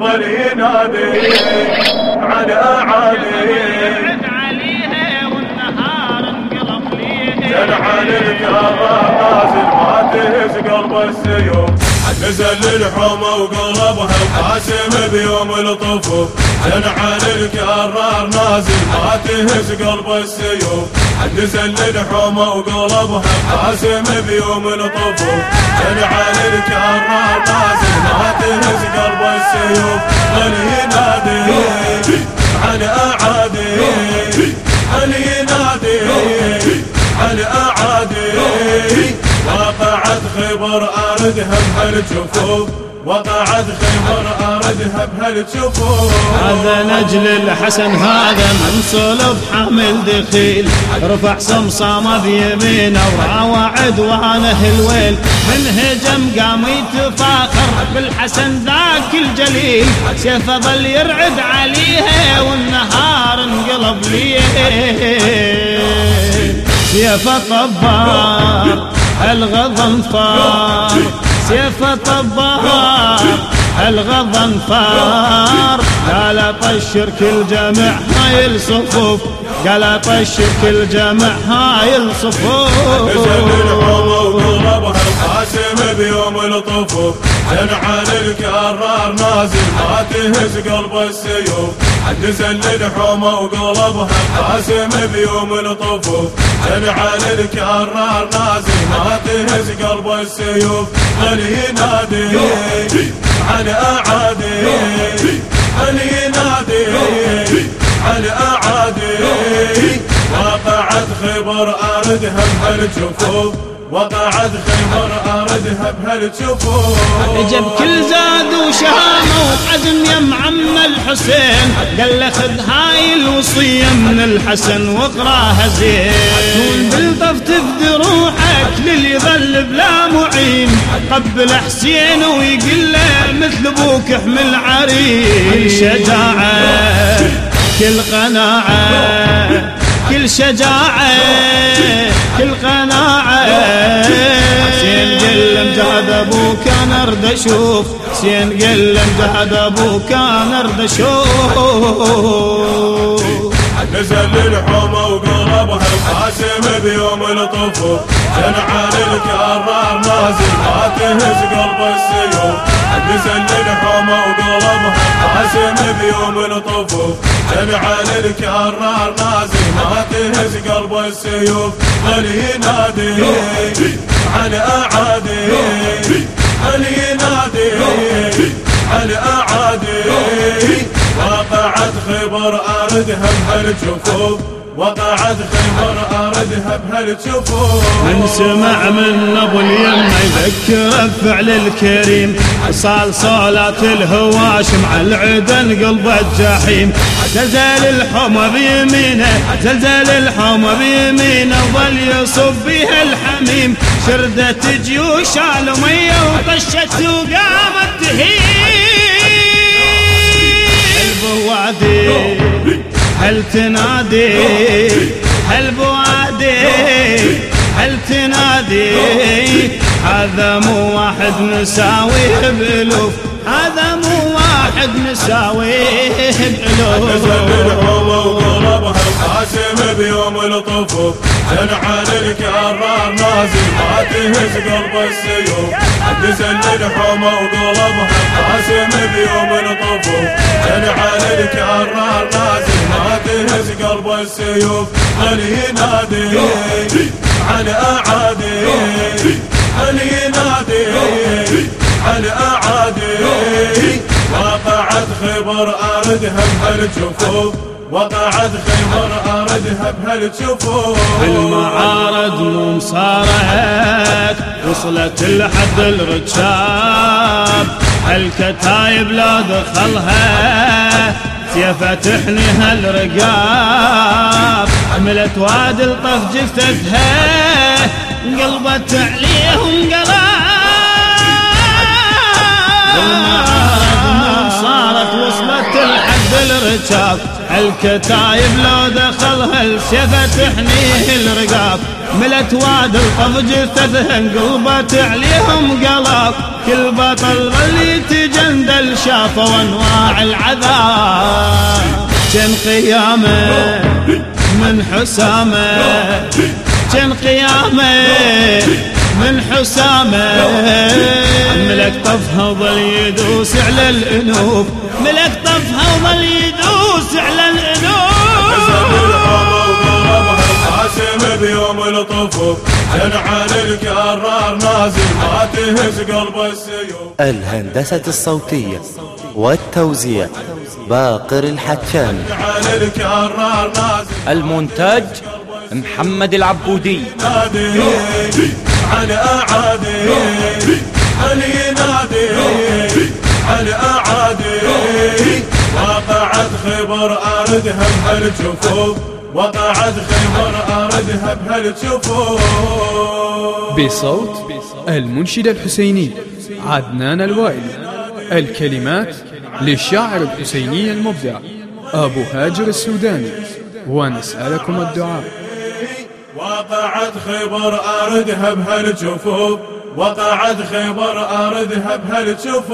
ظل ينادي على أعادي. جنحان الكرار نازل ما تهز قلب السيوف. نزل الحومة وقلبها القاسم بيوم الطفوف. جنحان الكرار نازل ما تهز قلب السيوف. نزل الحومة وقلبها القاسم بيوم الطفوف. جنحان الكرار نازل ما تهز قلب السيوف. ظل ينادي على أعادي خبر أردها بهالجفوف وقعت خبر أردها بهالجفوف هذا نجل الحسن هذا من صلب حامل دخيل. رفع صمصامه بيمينه وراوى عدوانه الويل. من هجم قام يتفاخر بالحسن ذاك الجليل. سيفه ظل يرعد عليها والنهار انقلب ليه سيف طبار الغضنفار سيف طبار الغضنفار قال طشر كل جمع هاي الصفوف قال طشر كل جمع هاي الصفوف بيوم الطفوف. جنعان الكرار نازل ما تهز قلب السيوف؟ نزل الحومة وقلبها القاسم بيوم الطفوف. جنعان الكرار نازل ما تهز قلب السيوف؟ ظل ينادي على أعادي هل ينادي على أعادي. وقعت خبر أردها بهالجفوف وقعت خيبر أردها بهالجفوف جاب كل زاد وشهامة وعزم يا معم الحسين. قال له خذ هاي الوصية من الحسن واقراها زين. تكون بالطف تفدي روحك للي ظل بلا معين. قبل حسين ويقول له مثل أبوك احمل عرين. شجاعة كل قناعة كل شجاعة كل قناعة. حسين قل مجهد أبوك أنا أرد أشوف. حسين قل مجهد أبوك أنا أشوف نزل الحومة وقلبها القاسم بيوم الطفوف جنعان الكرار نازل ما تهز قلب السيوف. نزل الحومة وقلبها القاسم بيوم الطفوف جنعان الكرار نازل ما تهز قلب السيوف. ظل ينادي على أعادي. هل ينادي على أعادي وقعت خبر أردها بهالجفوف وقعت خبر أردها بهالجفوف من سمع من أبو اليمه يذكر بفعل الكريم. صال صولات الهواش مع العدن قلب الجحيم. زلزل الحمى بيمينه زلزل الحمى بيمينه ظل يصب بها الحميم. شردت جيوش على ميه وطشت وقامت تهيم البوادي. هل تنادي؟ هل بوادي هل تنادي؟ هذا مو واحد نساويه بألوف هذا مو واحد نساويه بألوف القاسم بيوم الطفوف. جنعان الكرار نازل ما تهز قلب السيوف. نزل الحومة وقلبها القاسم بيوم السيوف هل ينادي على أعادي هل ينادي على أعادي. وقعت خبر أردها بهالجفوف وقعت خبر أردها بهالجفوف المعارض مو مصارعت وصلت لحد الرجاب الكتايب لا دخلها. سيفة تحنيها الرقاب عملت واد الطف جثتها انقلبت عليهم قلاب. صارت وصلت لحد الرجاب الكتايب لو دخلها السيفة تحنيه الرقاب ملت واد الطف جثثها انقلبت عليهم قلاب كل بطل ظل يتجندل وشافوا انواع العذاب. كان قيامه من حسامه. كان قيامه من حسامه. ملك طفها وظل يدوس على الانوف ملك طفها وظل يدوس الطفوف جنعان الكرار نازل ما تهز قلب السيوف. الهندسة الصوتية والتوزيع باقر الحكام المونتاج محمد العبودي. على أعادي. علي نادي. على أعادي. خبر أردها بهالجفوف وقعت خبر أردها بهالجفوف بصوت المنشد الحسيني عدنان الوائلي الكلمات للشاعر الحسيني المبدع أبو هاجر السوداني. ونسألكم الدعاء. وقعت خبر أردها بهالجفوف وقعت خبر أردها بهالجفوف